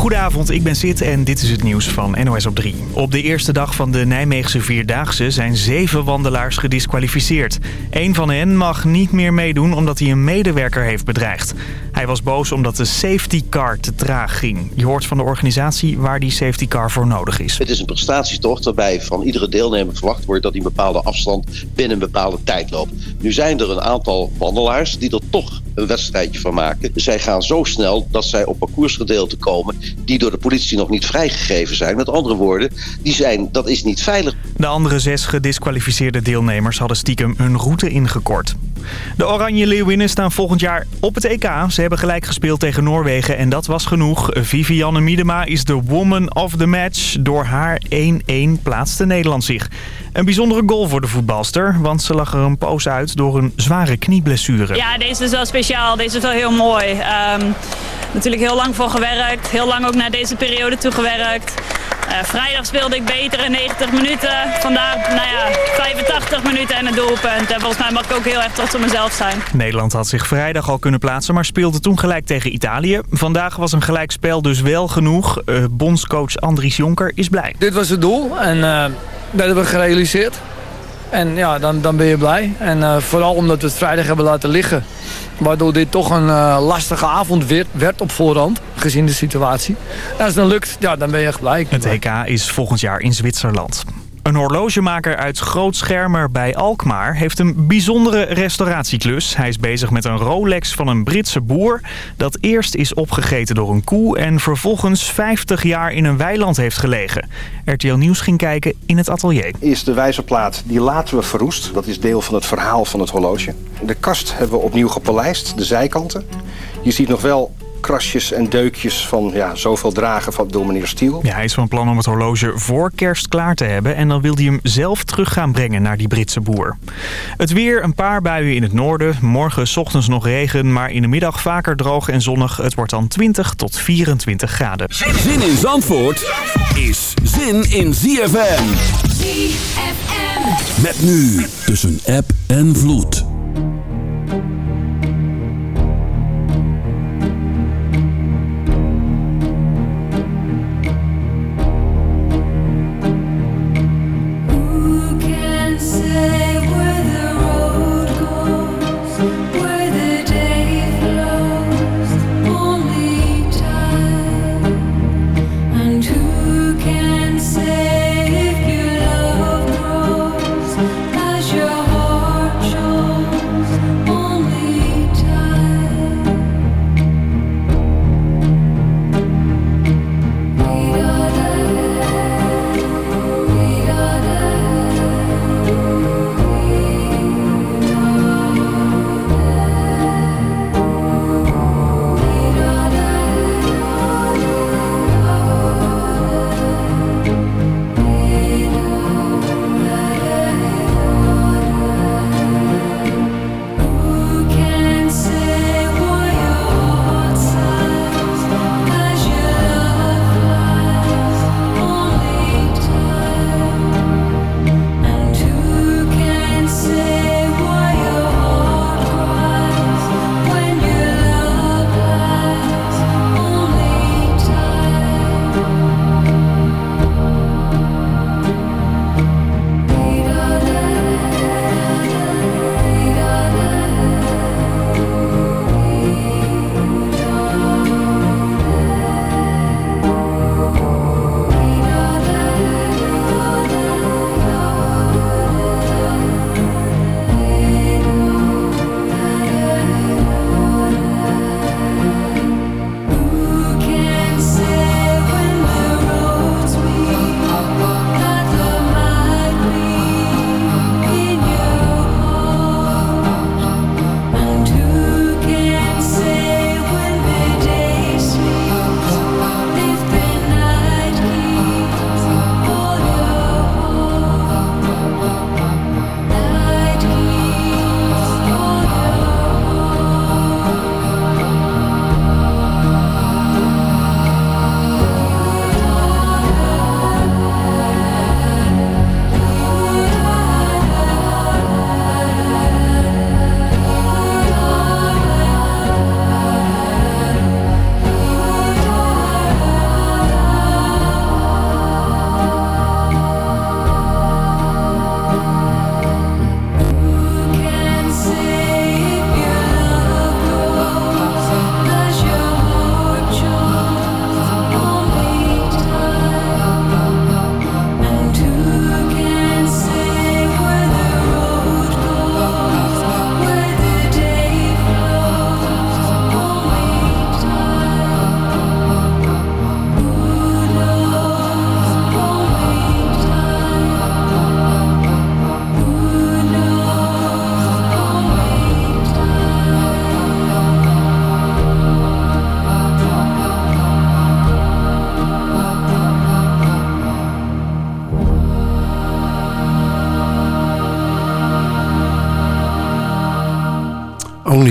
Goedenavond, ik ben Sid en dit is het nieuws van NOS op 3. Op de eerste dag van de Nijmeegse Vierdaagse zijn zeven wandelaars gedisqualificeerd. Eén van hen mag niet meer meedoen omdat hij een medewerker heeft bedreigd. Hij was boos omdat de safety car te traag ging. Je hoort van de organisatie waar die safety car voor nodig is. Het is een prestatietocht waarbij van iedere deelnemer verwacht wordt dat hij een bepaalde afstand binnen een bepaalde tijd loopt. Nu zijn er een aantal wandelaars die er toch een wedstrijdje van maken. Zij gaan zo snel dat zij op parcoursgedeelte komen die door de politie nog niet vrijgegeven zijn. Met andere woorden, die zijn, dat is niet veilig. De andere zes gedisqualificeerde deelnemers hadden stiekem hun route ingekort. De Oranje Leeuwinnen staan volgend jaar op het EK. Ze hebben gelijk gespeeld tegen Noorwegen en dat was genoeg. Vivianne Miedema is de woman of the match. Door haar 1-1 plaatste Nederland zich. Een bijzondere goal voor de voetbalster, want ze lag er een poos uit door een zware knieblessure. Ja, deze is wel speciaal. Deze is wel heel mooi. Um, natuurlijk heel lang voor gewerkt. Heel lang ook naar deze periode toe gewerkt. Uh, vrijdag speelde ik beter in 90 minuten. Vandaag, nou ja, 85 minuten en een doelpunt. En volgens mij mag ik ook heel erg trots op mezelf zijn. Nederland had zich vrijdag al kunnen plaatsen, maar speelde toen gelijk tegen Italië. Vandaag was een gelijkspel dus wel genoeg. Uh, bondscoach Andries Jonker is blij. Dit was het doel en uh, dat hebben we gerealiseerd. En ja, dan, dan ben je blij. En vooral omdat we het vrijdag hebben laten liggen. Waardoor dit toch een uh, lastige avond werd, werd, op voorhand, gezien de situatie. En als het dan lukt, ja, dan ben je echt blij. Het EK is volgend jaar in Zwitserland. Een horlogemaker uit Grootschermer bij Alkmaar heeft een bijzondere restauratieklus. Hij is bezig met een Rolex van een Britse boer... dat eerst is opgegeten door een koe... en vervolgens 50 jaar in een weiland heeft gelegen. RTL Nieuws ging kijken in het atelier. Is de wijzerplaat, die laten we verroest. Dat is deel van het verhaal van het horloge. De kast hebben we opnieuw gepolijst, de zijkanten. Je ziet nog wel krasjes en deukjes van ja, zoveel dragen van, door meneer Stiel. Ja, hij is van plan om het horloge voor kerst klaar te hebben... en dan wil hij hem zelf terug gaan brengen naar die Britse boer. Het weer, een paar buien in het noorden. Morgen s ochtends nog regen, maar in de middag vaker droog en zonnig. Het wordt dan 20 tot 24 graden. Zin in Zandvoort is zin in ZFM. ZFM. Met nu tussen app en vloed.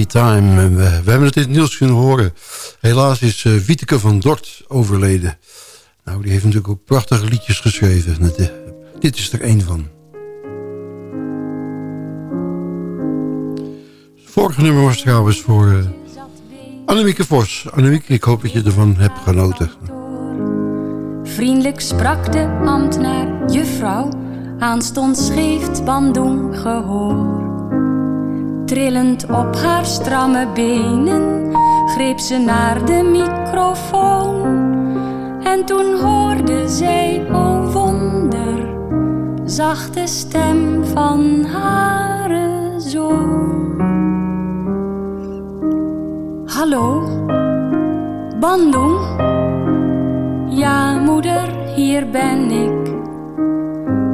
Time. We, hebben het in het nieuws kunnen horen. Helaas is uh, Wieteke van Dort overleden. Nou, die heeft natuurlijk ook prachtige liedjes geschreven. Dit is er één van. Het vorige nummer was trouwens voor uh, Annemieke Vos. Annemieke, ik hoop dat je ervan hebt genoten. Vriendelijk sprak de ambtenaar, juffrouw, aanstonds geeft Bandung gehoor. Trillend op haar stramme benen greep ze naar de microfoon. En toen hoorde zij, oh wonder, zachte stem van haar zoon. Hallo, Bandung? Ja, moeder, hier ben ik.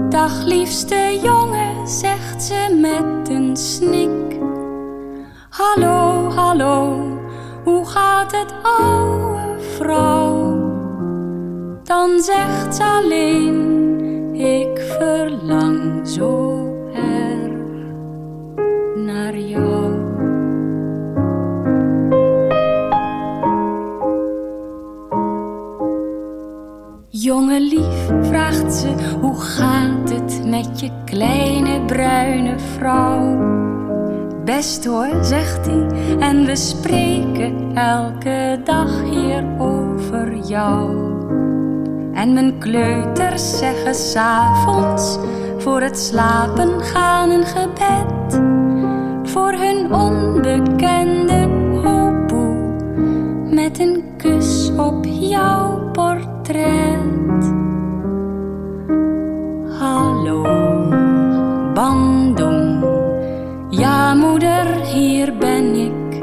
Dag, liefste jongen, zegt ze met een snik. Hallo, hallo, hoe gaat het, oude vrouw? Dan zegt ze alleen, ik verlang zo Jonge lief, vraagt ze, hoe gaat het met je kleine bruine vrouw? Best hoor, zegt hij, en we spreken elke dag hier over jou. En mijn kleuters zeggen s'avonds voor het slapen gaan een gebed. Voor hun onbekende hopoe met een kus op jouw portret. Hallo, Bandung. Ja, moeder, hier ben ik.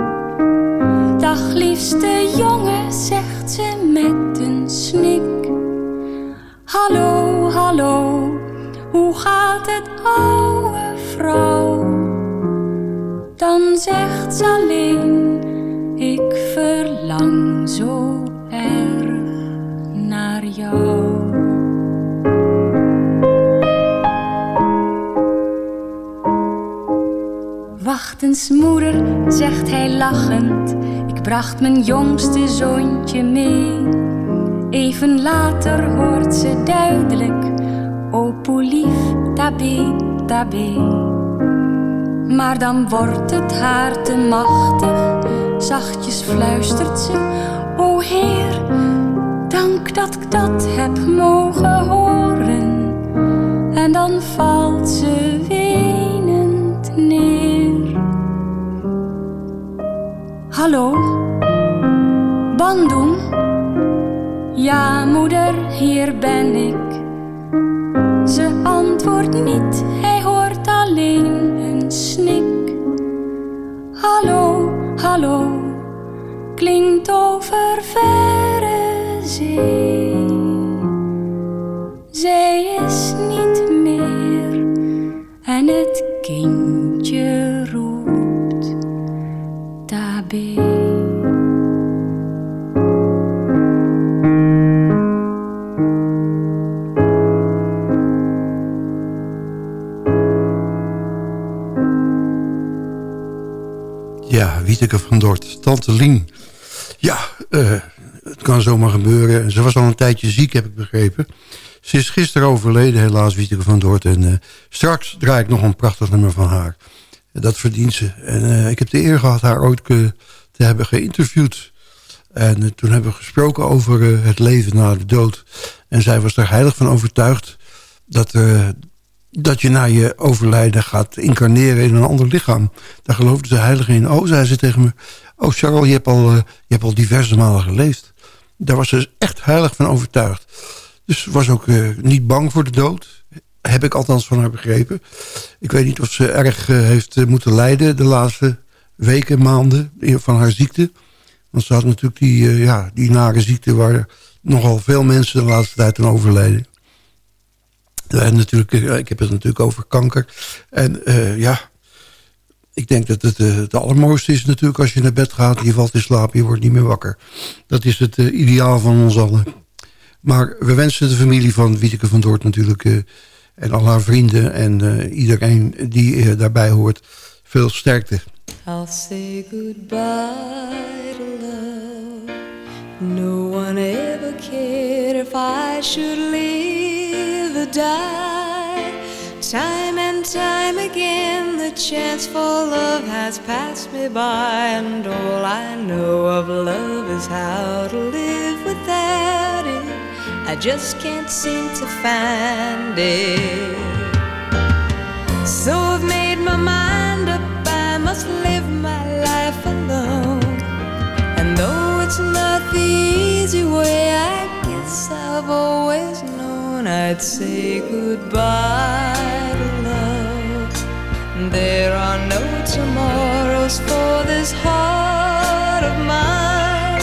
Dag, liefste jongen, zegt ze met een snik. Hallo, hallo, hoe gaat het, oude vrouw? Dan zegt ze alleen, ik verlang naar jou. Wacht eens, moeder, zegt hij lachend. Ik bracht mijn jongste zoontje mee. Even later hoort ze duidelijk: O lief, tabé, tabé. Maar dan wordt het haar te machtig. Zachtjes fluistert ze: O Heer, dat ik dat heb mogen horen. En dan valt ze wenend neer. Hallo, Bandung? Ja, moeder, hier ben ik. Ze antwoordt niet, hij hoort alleen een snik. Hallo, hallo, klinkt over verre Zij is niet meer en het kindje roept tabé. Ja, Wieteke van Dort, Tante Lien. Ja, uh, kan zomaar gebeuren. Ze was al een tijdje ziek, heb ik begrepen. Ze is gisteren overleden, helaas, Wieteke van Dort. En uh, straks draai ik nog een prachtig nummer van haar. Dat verdient ze. En uh, ik heb de eer gehad haar ooit te hebben geïnterviewd. En toen hebben we gesproken over het leven na de dood. En zij was er heilig van overtuigd... dat, dat je na je overlijden gaat incarneren in een ander lichaam. Daar geloofde ze heilig in. Oh, zei ze tegen me. Oh, Charles, je hebt al, je hebt al diverse malen geleefd. Daar was ze echt heilig van overtuigd. Dus was ook uh, niet bang voor de dood. Heb ik althans van haar begrepen. Ik weet niet of ze erg uh, heeft moeten lijden de laatste weken, maanden van haar ziekte. Want ze had natuurlijk die, ja, die nare ziekte waar nogal veel mensen de laatste tijd aan overleden. En natuurlijk, ik heb het natuurlijk over kanker. En ja, ik denk dat het uh, het allermooiste is natuurlijk als je naar bed gaat... je valt in slaap, je wordt niet meer wakker. Dat is het uh, ideaal van ons allen. Maar we wensen de familie van Wieteke van Doort natuurlijk... en al haar vrienden en iedereen die daarbij hoort... veel sterkte. I'll say goodbye to love. No one ever cared if I should live or die. Time and time again, chance for love has passed me by, and all I know of love is how to live without it. I just can't seem to find it. So I've made my mind up, I must live my life alone. And though it's not the easy way, I guess I've always known I'd say goodbye to love. There are no tomorrows for this heart of mine.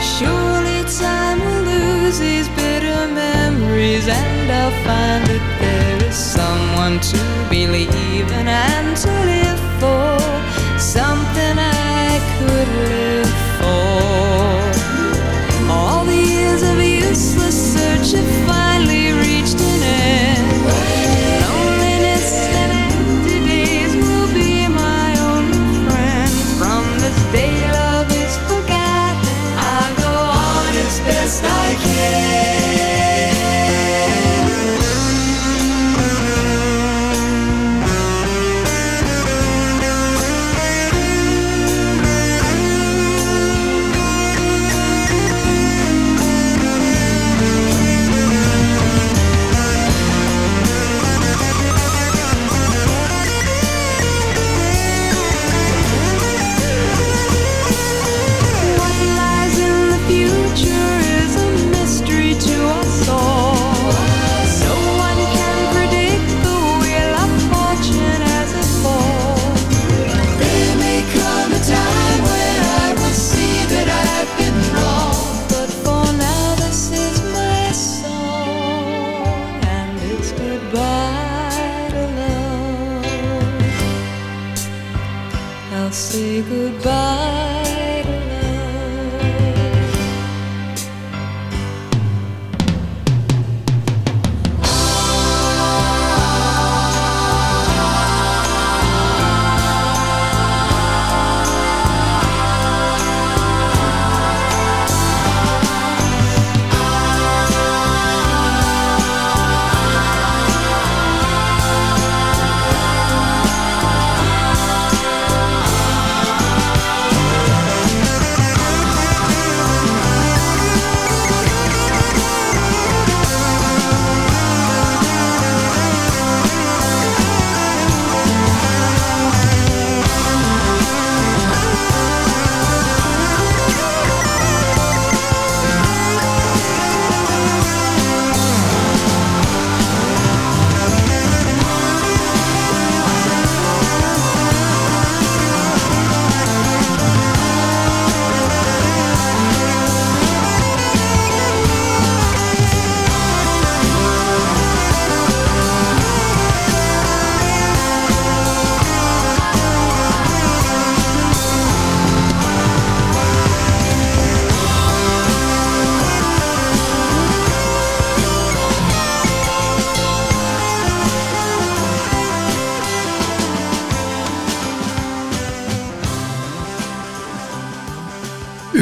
Surely time will lose these bitter memories, and I'll find that there is someone to believe in and to live for. Something I could live for. All the years of useless search have finally reached an end. Say goodbye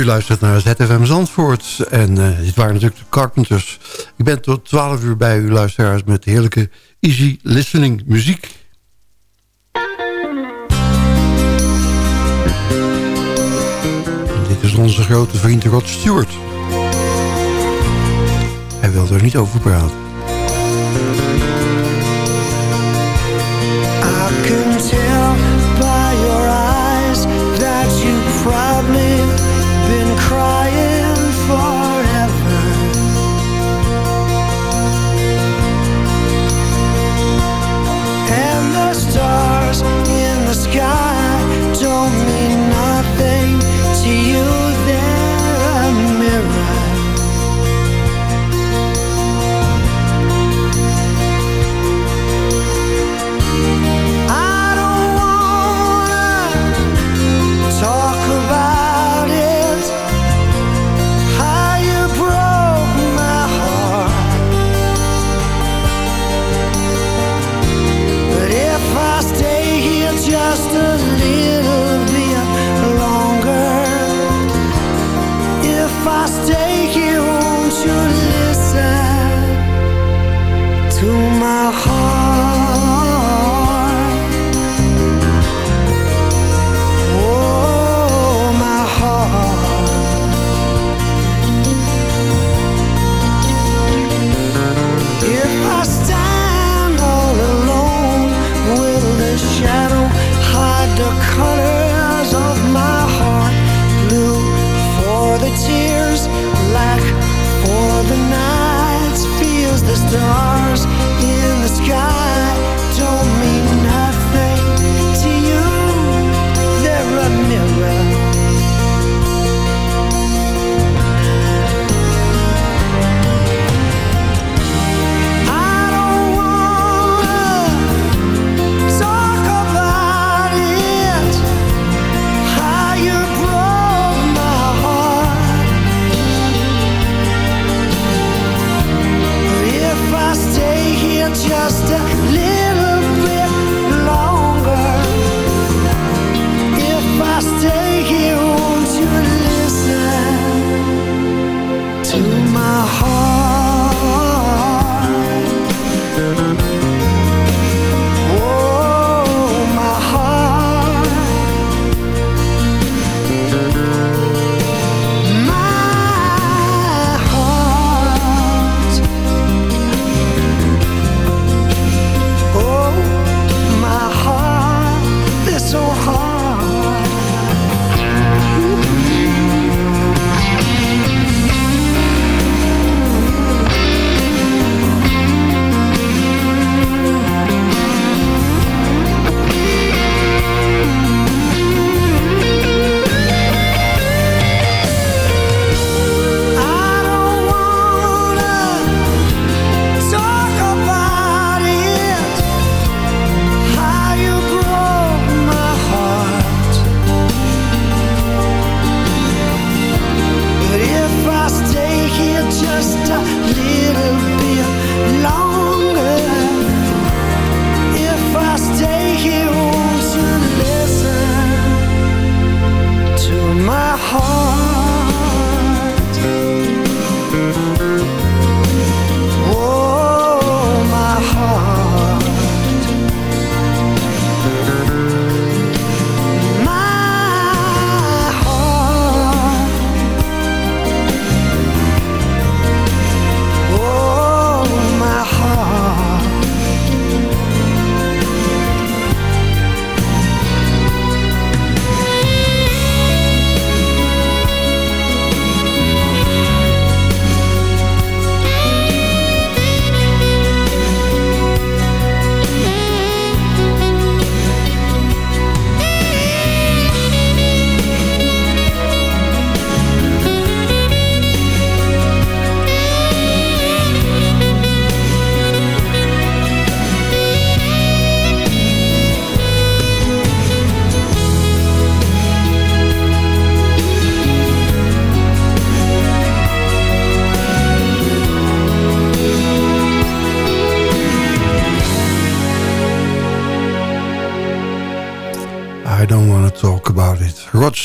luistert naar ZFM Zandvoort. En eh, dit waren natuurlijk de Carpenters. Ik ben tot 12 uur bij u luisteraars met heerlijke easy listening muziek. Dit is onze grote vriend Rod Stewart. Hij wil er niet over praten.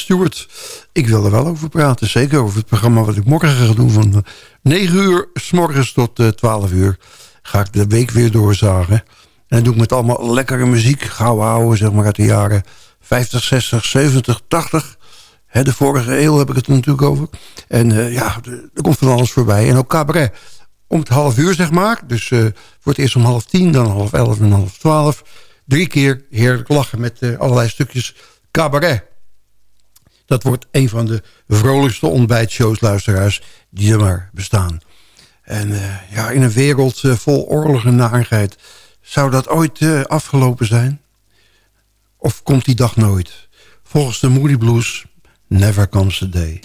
Stewart, ik wil er wel over praten. Zeker over het programma wat ik morgen ga doen. Van 9 uur s morgens tot eh, 12 uur ga ik de week weer doorzagen. En dat doe ik met allemaal lekkere muziek. Gouden ouwe, zeg maar uit de jaren 50, 60, 70, 80. Hè, de vorige eeuw heb ik het er natuurlijk over. En eh, ja, er komt van alles voorbij. En ook cabaret. Om het half uur, zeg maar. Dus eh, voor het eerst om half tien, dan half elf en half twaalf. Drie keer heerlijk lachen met eh, allerlei stukjes cabaret. Dat wordt een van de vrolijkste ontbijtshows, luisteraars, die er maar bestaan. En eh, ja, in een wereld eh, vol oorlog en narigheid... zou dat ooit eh, afgelopen zijn? Of komt die dag nooit? Volgens de Moody Blues, never comes a day.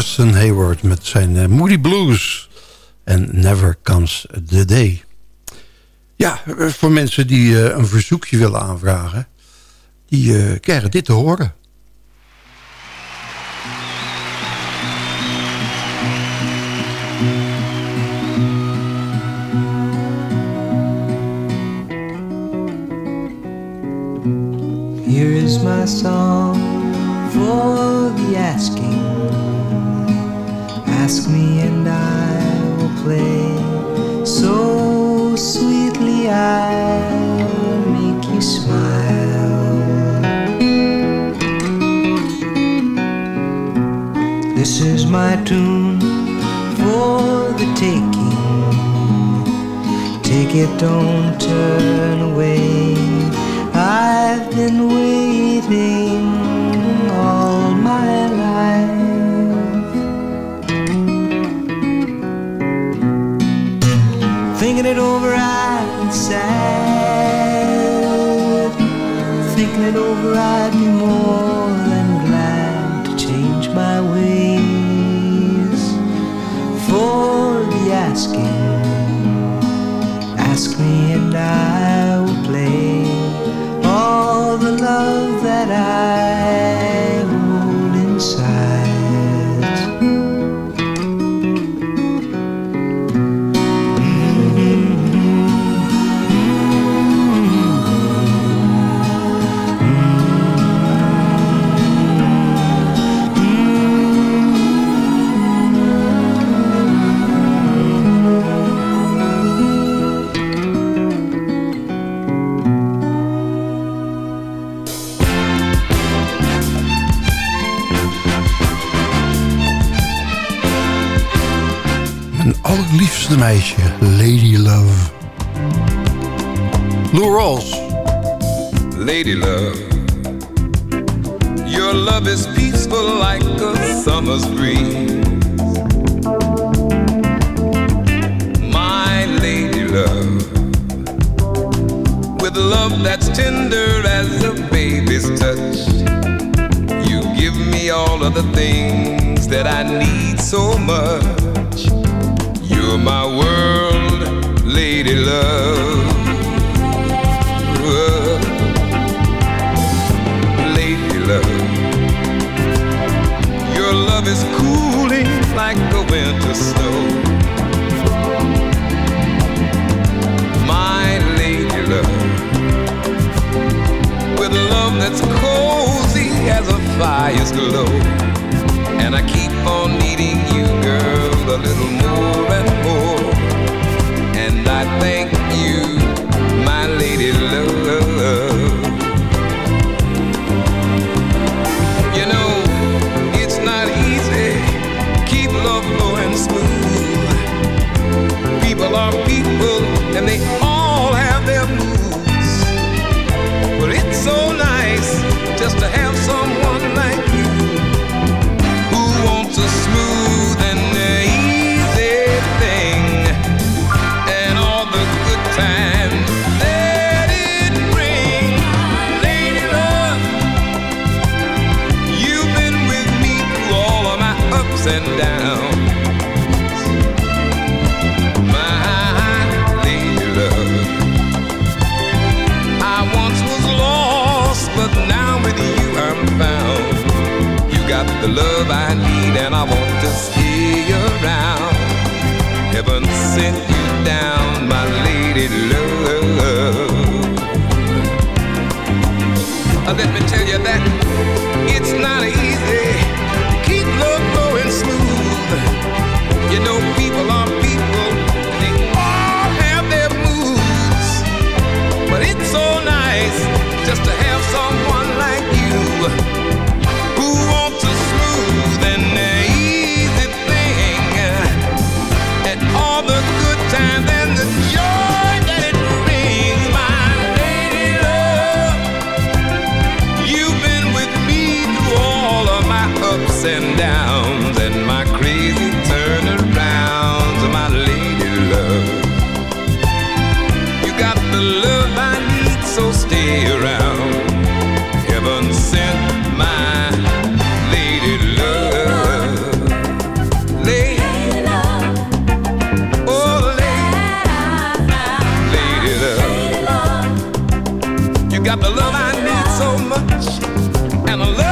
Justin Hayward met zijn eh, Moody Blues. En Never Comes the Day. Ja, eh, voor mensen die eh, een verzoekje willen aanvragen... die krijgen dit te horen. Here is my song for the asking. Ask me and I will play so sweetly I'll make you smile. This is my tune for the taking. Take it, don't turn away. I've been waiting all my life. Thinking it over, I'd be sad. Thinking it over, I'd be more than glad to change my ways for the asking. Ask me and I will play all the love that I meisje, Lady Love. Lou Rawls. Lady love, your love is peaceful like a summer's breeze. My lady love, with love that's tender as a baby's touch, you give me all of the things that I need so much. You're my world, lady love. Lady love, your love is cooling like the winter snow. My lady love, with love that's cozy as a fire's glow. And I keep on needing you, girl, a little more more. And I thank you, my lady love.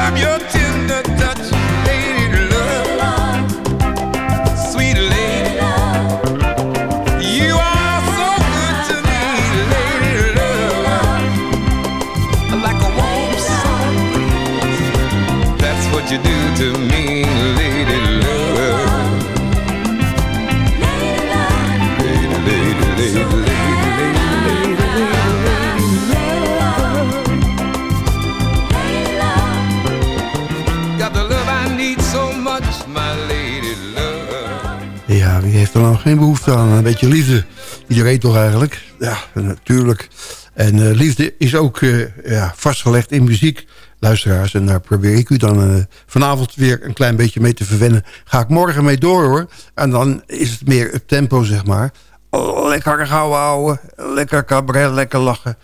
And I love your tender geen behoefte aan? Een beetje liefde. Iedereen toch eigenlijk? Ja, natuurlijk. En eh, liefde is ook eh, ja, vastgelegd in muziek, luisteraars. En daar probeer ik u dan eh, vanavond weer een klein beetje mee te verwennen. Ga ik morgen mee door hoor. En dan is het meer het tempo, zeg maar. Lekker gauw houden, lekker cabaret, lekker lachen.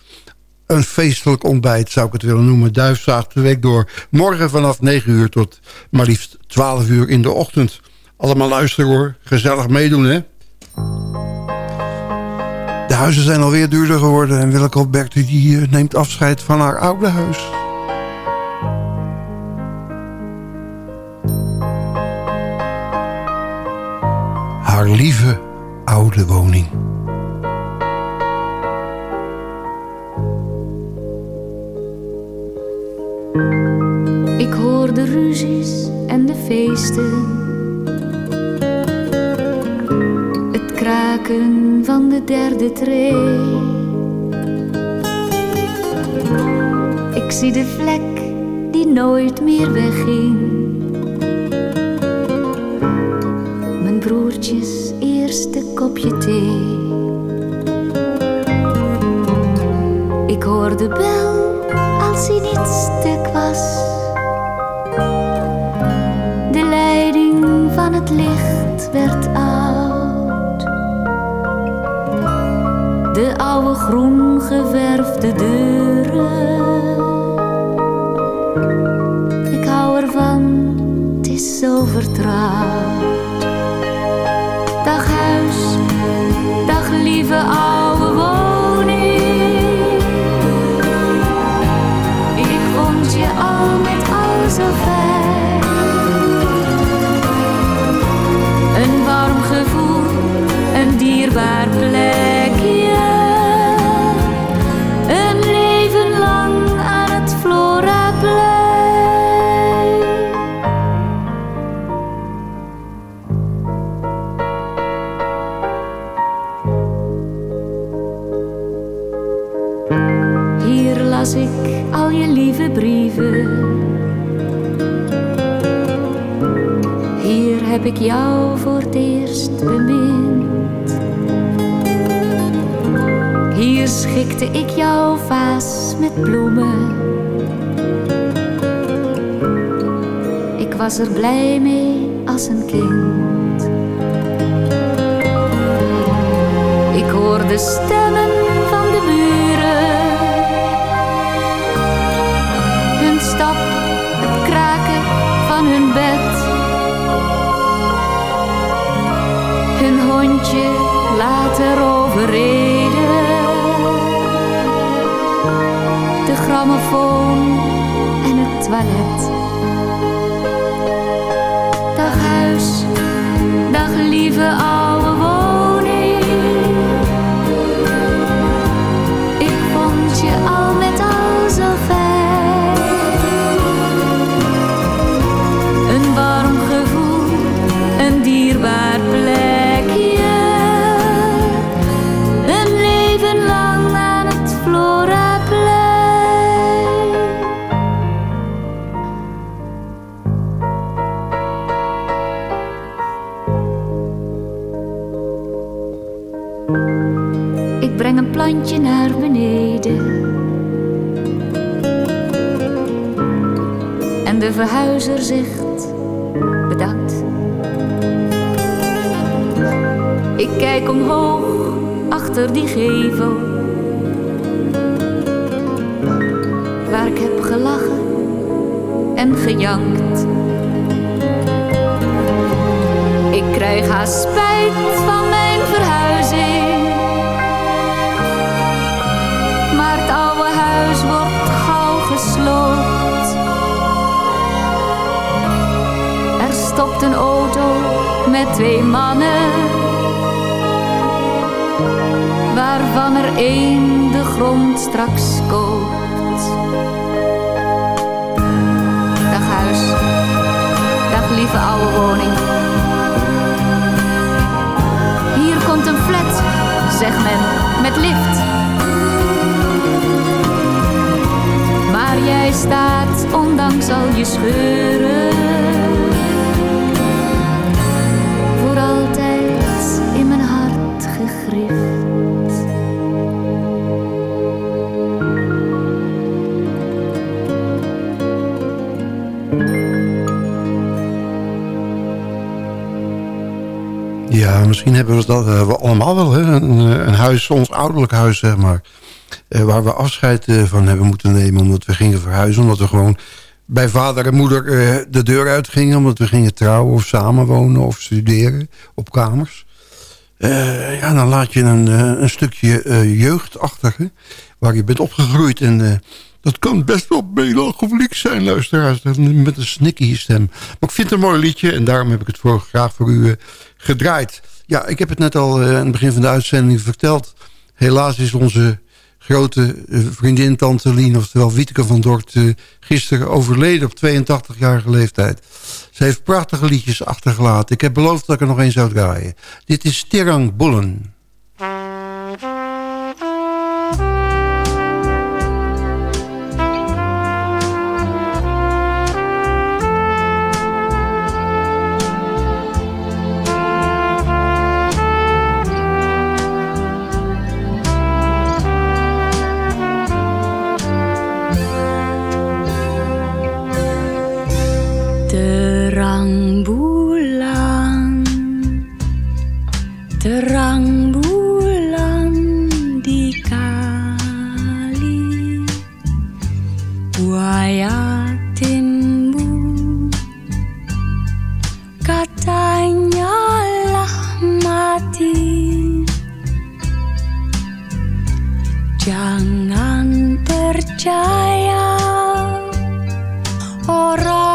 Een feestelijk ontbijt zou ik het willen noemen. Duifzaag de week door. Morgen vanaf 9 uur tot maar liefst 12 uur in de ochtend. Allemaal luisteren hoor. Gezellig meedoen hè. De huizen zijn alweer duurder geworden. En Willeke Alberti die eh, neemt afscheid van haar oude huis. Haar lieve oude woning. Ik hoor de ruzies en de feesten. Kraken van de derde tree. Ik zie de vlek die nooit meer wegging. Mijn broertjes eerste kopje thee. Ik hoor de bel als hij niet stuk was. De leiding van het licht werd oud. De oude groen geverfde deuren. Ik hou ervan, het is zo vertrouwd. Ik jouw vaas met bloemen. Ik was er blij mee als een kind. Ik hoor de stemmen van de buren. Hun stap, het kraken van hun bed. Hun hondje later overreden. Grammofoon en het toilet. Dag huis, dag lieve verhuizer zegt bedankt. Ik kijk omhoog achter die gevel. Waar ik heb gelachen en gejankt. Ik krijg haast spijt van mijn verhuizing. Maar het oude huis wordt gauw gesloopt. Stopt een auto met twee mannen. Waarvan er één de grond straks koopt. Dag huis, dag lieve oude woning. Hier komt een flat, zegt men, met lift. Maar jij staat, ondanks al je scheuren, misschien hebben we dat eh, we allemaal wel. Hè? Een, eh, een huis, ons ouderlijk huis, zeg maar. eh, waar we afscheid van hebben moeten nemen. Omdat we gingen verhuizen. Omdat we gewoon bij vader en moeder de deur uitgingen. Omdat we gingen trouwen of samenwonen of studeren op kamers. Ja, dan laat je een, een stukje jeugd achter. hè, Waar je bent opgegroeid. En dat kan best wel melancholiek zijn, luisteraars. Met een snicky stem. Maar ik vind het een mooi liedje. En daarom heb ik het voor, graag voor u gedraaid. Ja, ik heb het net al eh, aan het begin van de uitzending verteld. Helaas is onze grote eh, vriendin Tante Lien, oftewel Wieteke van Dort, eh, gisteren overleden op 82-jarige leeftijd. Ze heeft prachtige liedjes achtergelaten. Ik heb beloofd dat ik er nog één zou draaien. Dit is Tirang Bullen. Terang bulan di kali buaya timbul katanya lah mati. Jangan percaya orang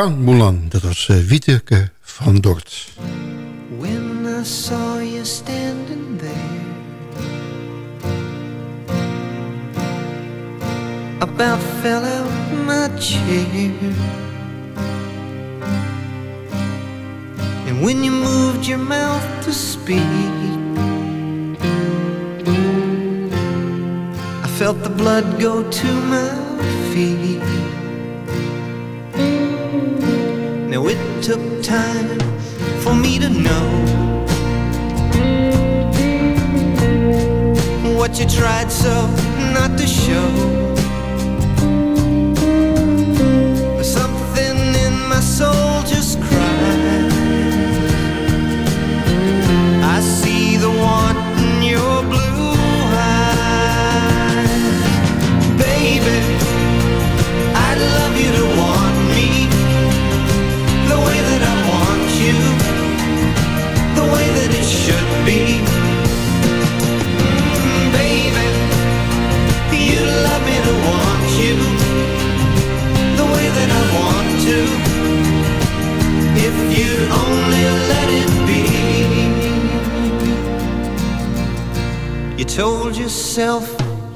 Terang Moulin, dat was eh, Wieteke van Dort.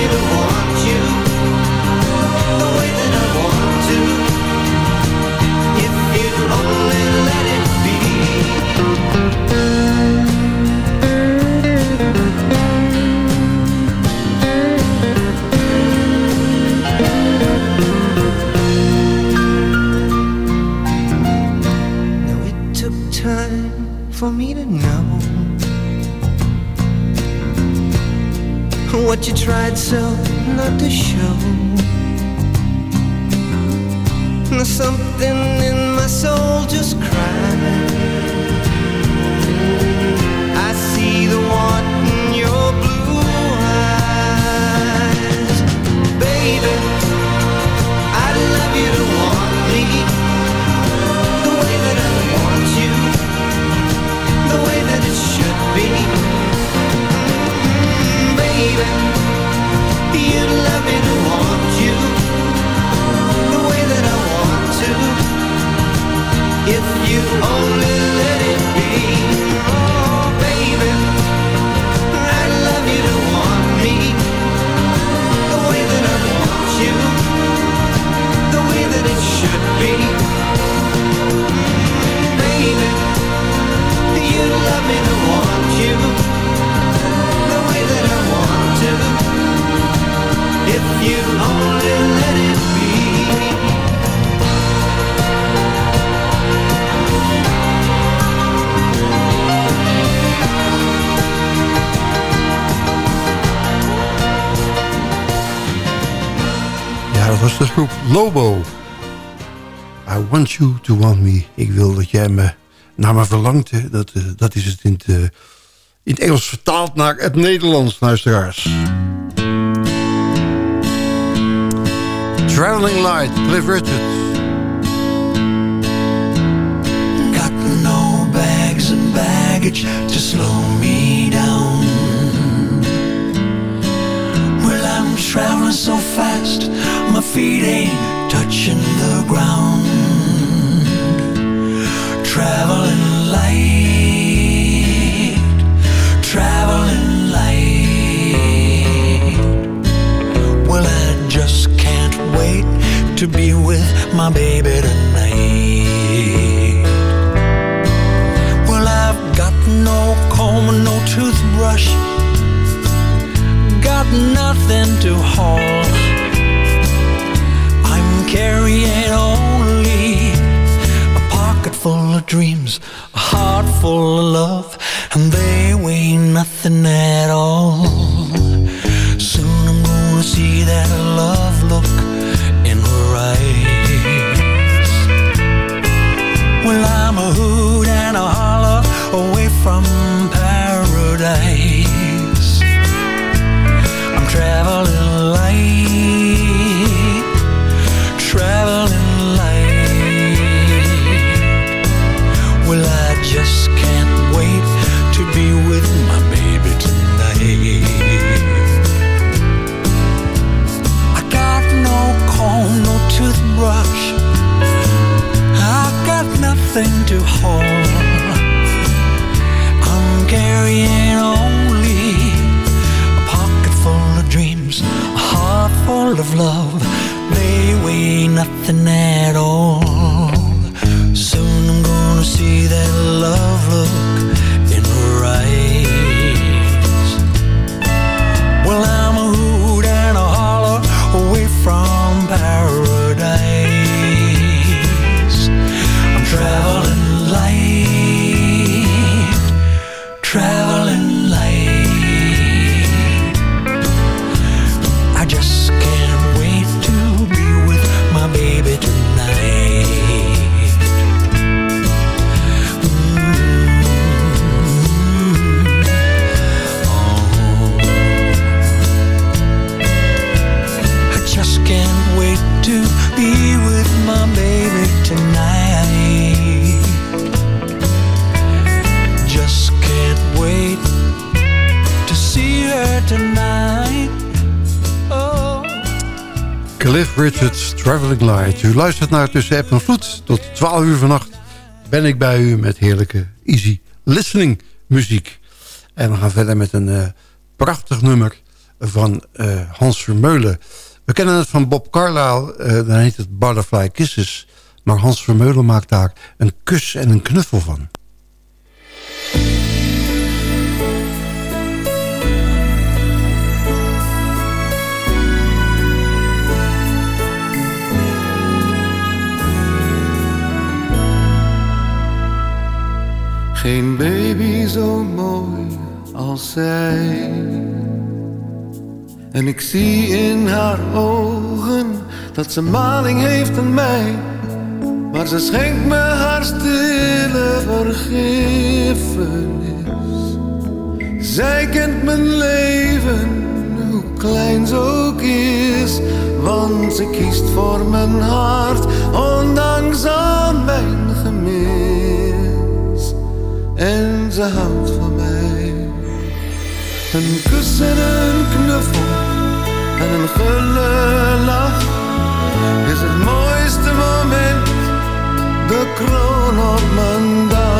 me to want what you tried so not to show. Now something in my soul just cried. I see the want in your blue eyes, baby. I'd love you to want me the way that I want you, the way that it should be If you only Lobo. I want you to want me. Ik wil dat jij me naar me verlangt. Dat, eh, dat is het in het, eh, in het Engels vertaald naar het Nederlands, luisteraars. Traveling Light, Cliff Richard. Got no bags and baggage to slow me down. Traveling so fast, my feet ain't touching the ground. Traveling light, traveling light. Well, I just can't wait to be with my baby tonight. Well, I've got no comb, no toothbrush, got nothing to haul. I'm carrying only a pocket full of dreams, a heart full of love, and they weigh nothing at all. Soon I'm gonna see that love look Traveling Light. U luistert naar Tussen App en Vloed. Tot 12 uur vannacht ben ik bij u met heerlijke easy listening muziek. En we gaan verder met een eh, prachtig nummer van eh, Hans Vermeulen. We kennen het van Bob Carlyle, eh, dan heet het Butterfly Kisses. Maar Hans Vermeulen maakt daar een kus en een knuffel van. Geen baby zo mooi als zij. En ik zie in haar ogen dat ze maling heeft aan mij. Maar ze schenkt me haar stille vergiffenis. Zij kent mijn leven, hoe klein ze ook is. Want ze kiest voor mijn hart, ondanks al mijn. En ze houdt van mij. Een kus en een knuffel en een gulle lach is het mooiste moment, de kroon op mijn dag.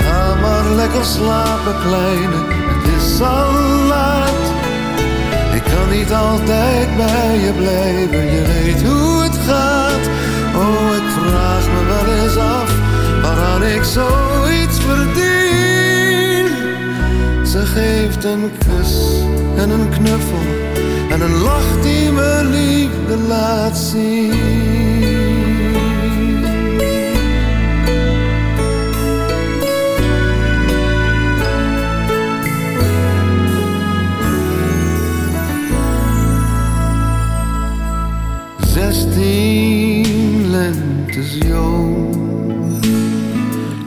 Ga maar lekker slapen, kleine, het is al laat. Ik kan niet altijd bij je blijven, je weet hoe het gaat. Oh, ik vraag me wel eens af waaraan ik zoiets verdien. Ze geeft een kus en een knuffel en een lach die me liefde laat zien. Zestien lentes jong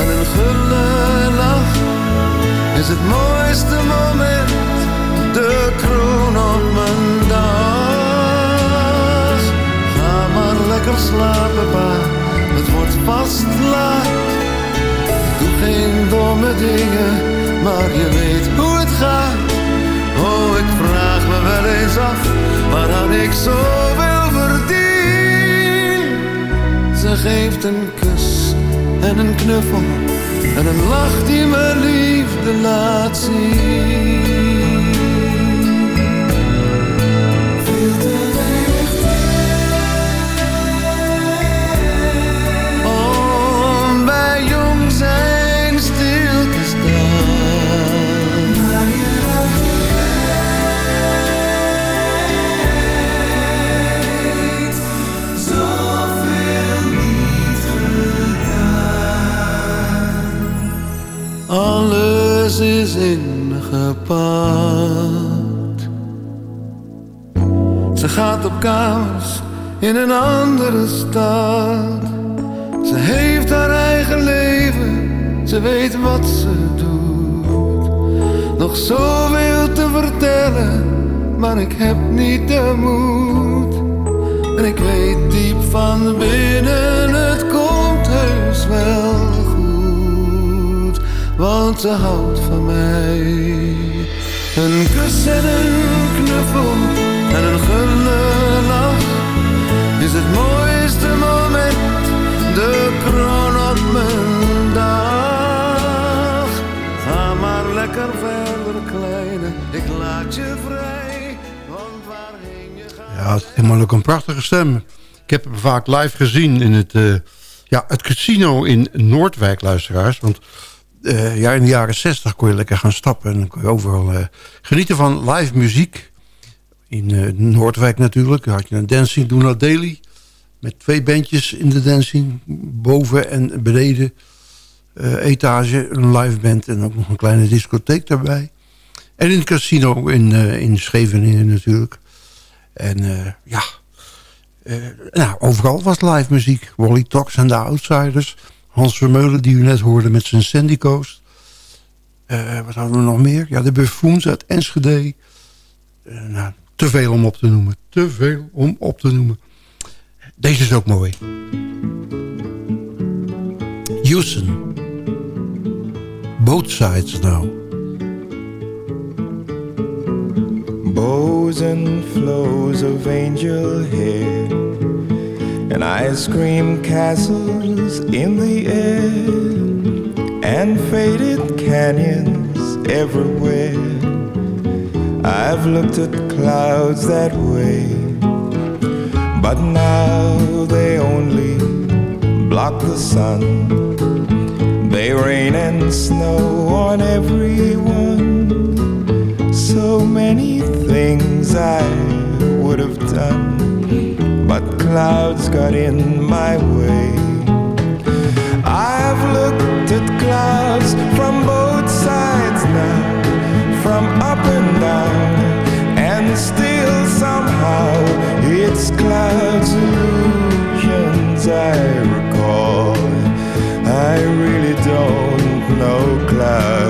en een gulle lach is het mooiste moment, de kroon op mijn dag. Ga maar lekker slapen, pa, het wordt vast laat. Doe geen domme dingen, maar je weet hoe het gaat. Oh, ik vraag me wel eens af, waaraan ik zoveel verdien. Ze geeft een kus en een knuffel en een lach die me liefde laat zien. Ingepakt. Ze gaat op kamers in een andere stad. Ze heeft haar eigen leven, ze weet wat ze doet. Nog zoveel te vertellen, maar ik heb niet de moed. En ik weet diep van binnen, het komt heus wel goed. Want ze houdt van mij. Een kus en een knuffel en een gulle lach is het mooiste moment, de kroon op mijn dag. Ga maar lekker verder, kleine, ik laat je vrij, want waarheen je gaat. Ja, het is helemaal ook een prachtige stem. Ik heb hem vaak live gezien in het, eh, ja, het casino in Noordwijk, luisteraars. Want eh, ja, in de jaren 60 kon je lekker gaan stappen. En kon je overal eh, genieten van live muziek. In eh, Noordwijk natuurlijk. Had je een dancing Doona Daily. Met twee bandjes in de dancing. Boven en beneden. etage, een live band. En ook nog een kleine discotheek daarbij. En in het casino in, in Scheveningen natuurlijk. En ja, nou, overal was live muziek. Wally Tox en de Outsiders. Hans Vermeulen, die u net hoorde met zijn Sandy Coast. Eh, wat hadden we nog meer? Ja, de Buffoons uit Enschede. Eh, nou, te veel om op te noemen. Te veel om op te noemen. Deze is ook mooi. Houston. Both sides now. bows flows of angel hair, and ice cream castles in the air, and faded canyons everywhere. I've looked at clouds that way, but now they only block the sun. They rain and snow on everyone so many things I would have done, clouds got in my way. I've looked at clouds from both sides now, from up and down, and still somehow it's clouds illusions I recall. I really don't know clouds.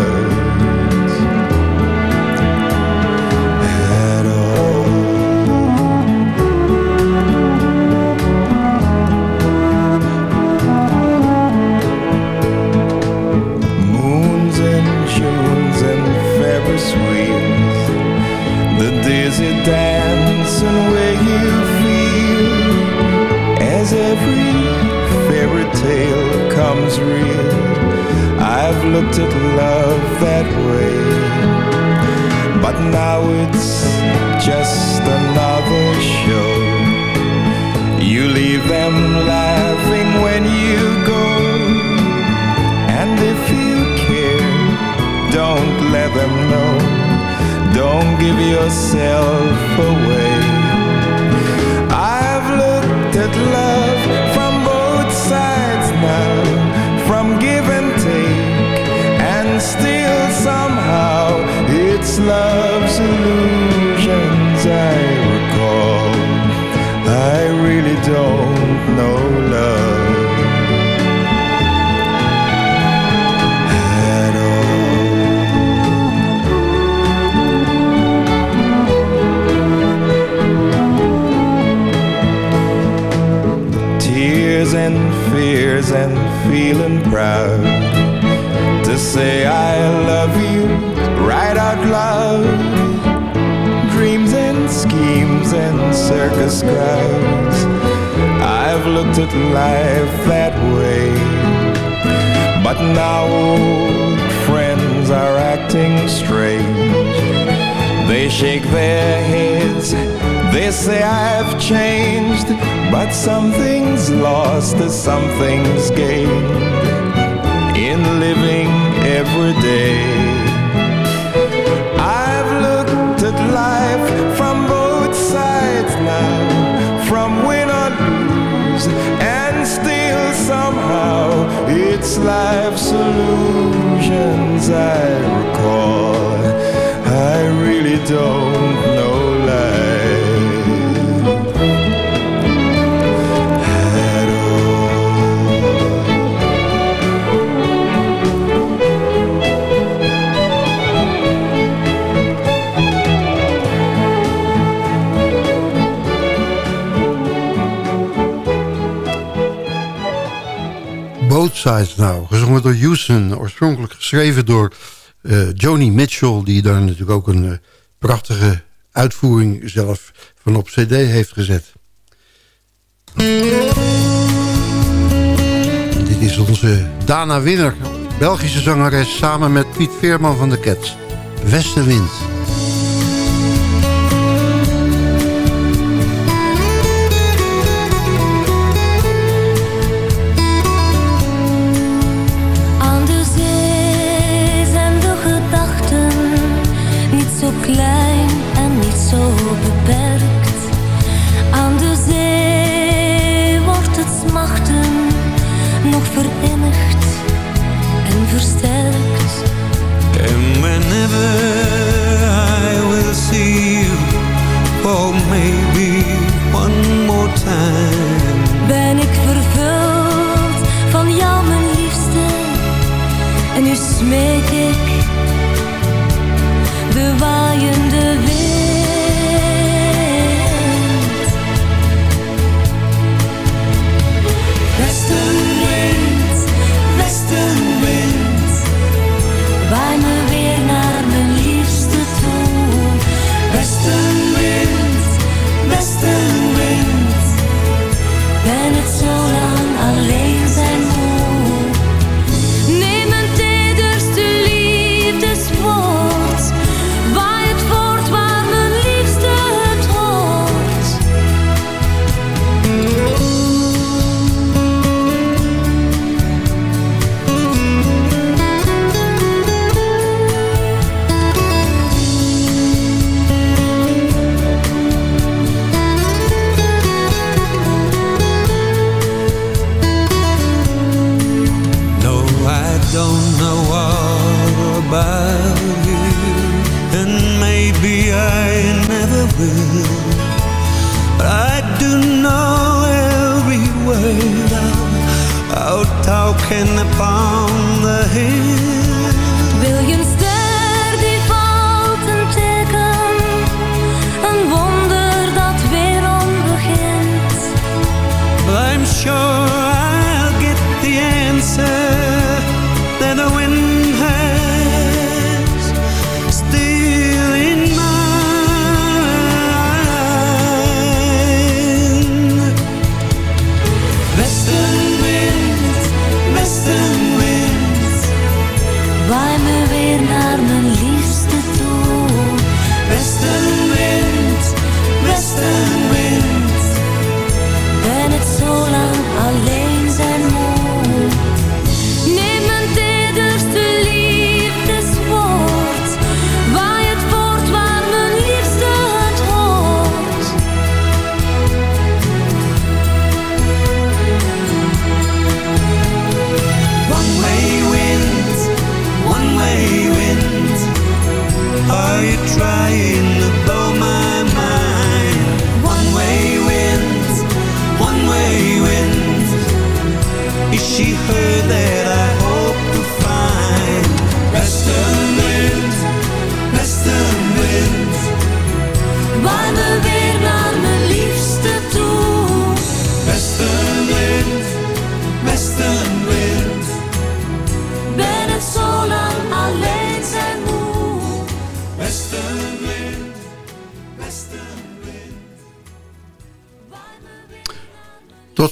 Dizzy dance and where you feel as every fairy tale comes real. I've looked at love that way. But now it's just another show. You leave them laughing when you go. And if you care, don't let them know. Don't give yourself away. I've looked at love from both sides now, from give and take, and still somehow it's love's illusion. Feeling proud to say I love you right out loud. Dreams and schemes and circus crowds. I've looked at life that way. But now old friends are acting strange. They shake their heads, they say I've changed. But something's lost as something's gained in living every day. I've looked at life from both sides now, from win or lose, and still somehow it's life's illusions I recall. I really don't Now, gezongen door Houston. Oorspronkelijk geschreven door eh, Joni Mitchell... die daar natuurlijk ook een eh, prachtige uitvoering zelf van op cd heeft gezet. Dit is onze Dana Winner, Belgische zangeres... samen met Piet Veerman van de Cats. Westenwind.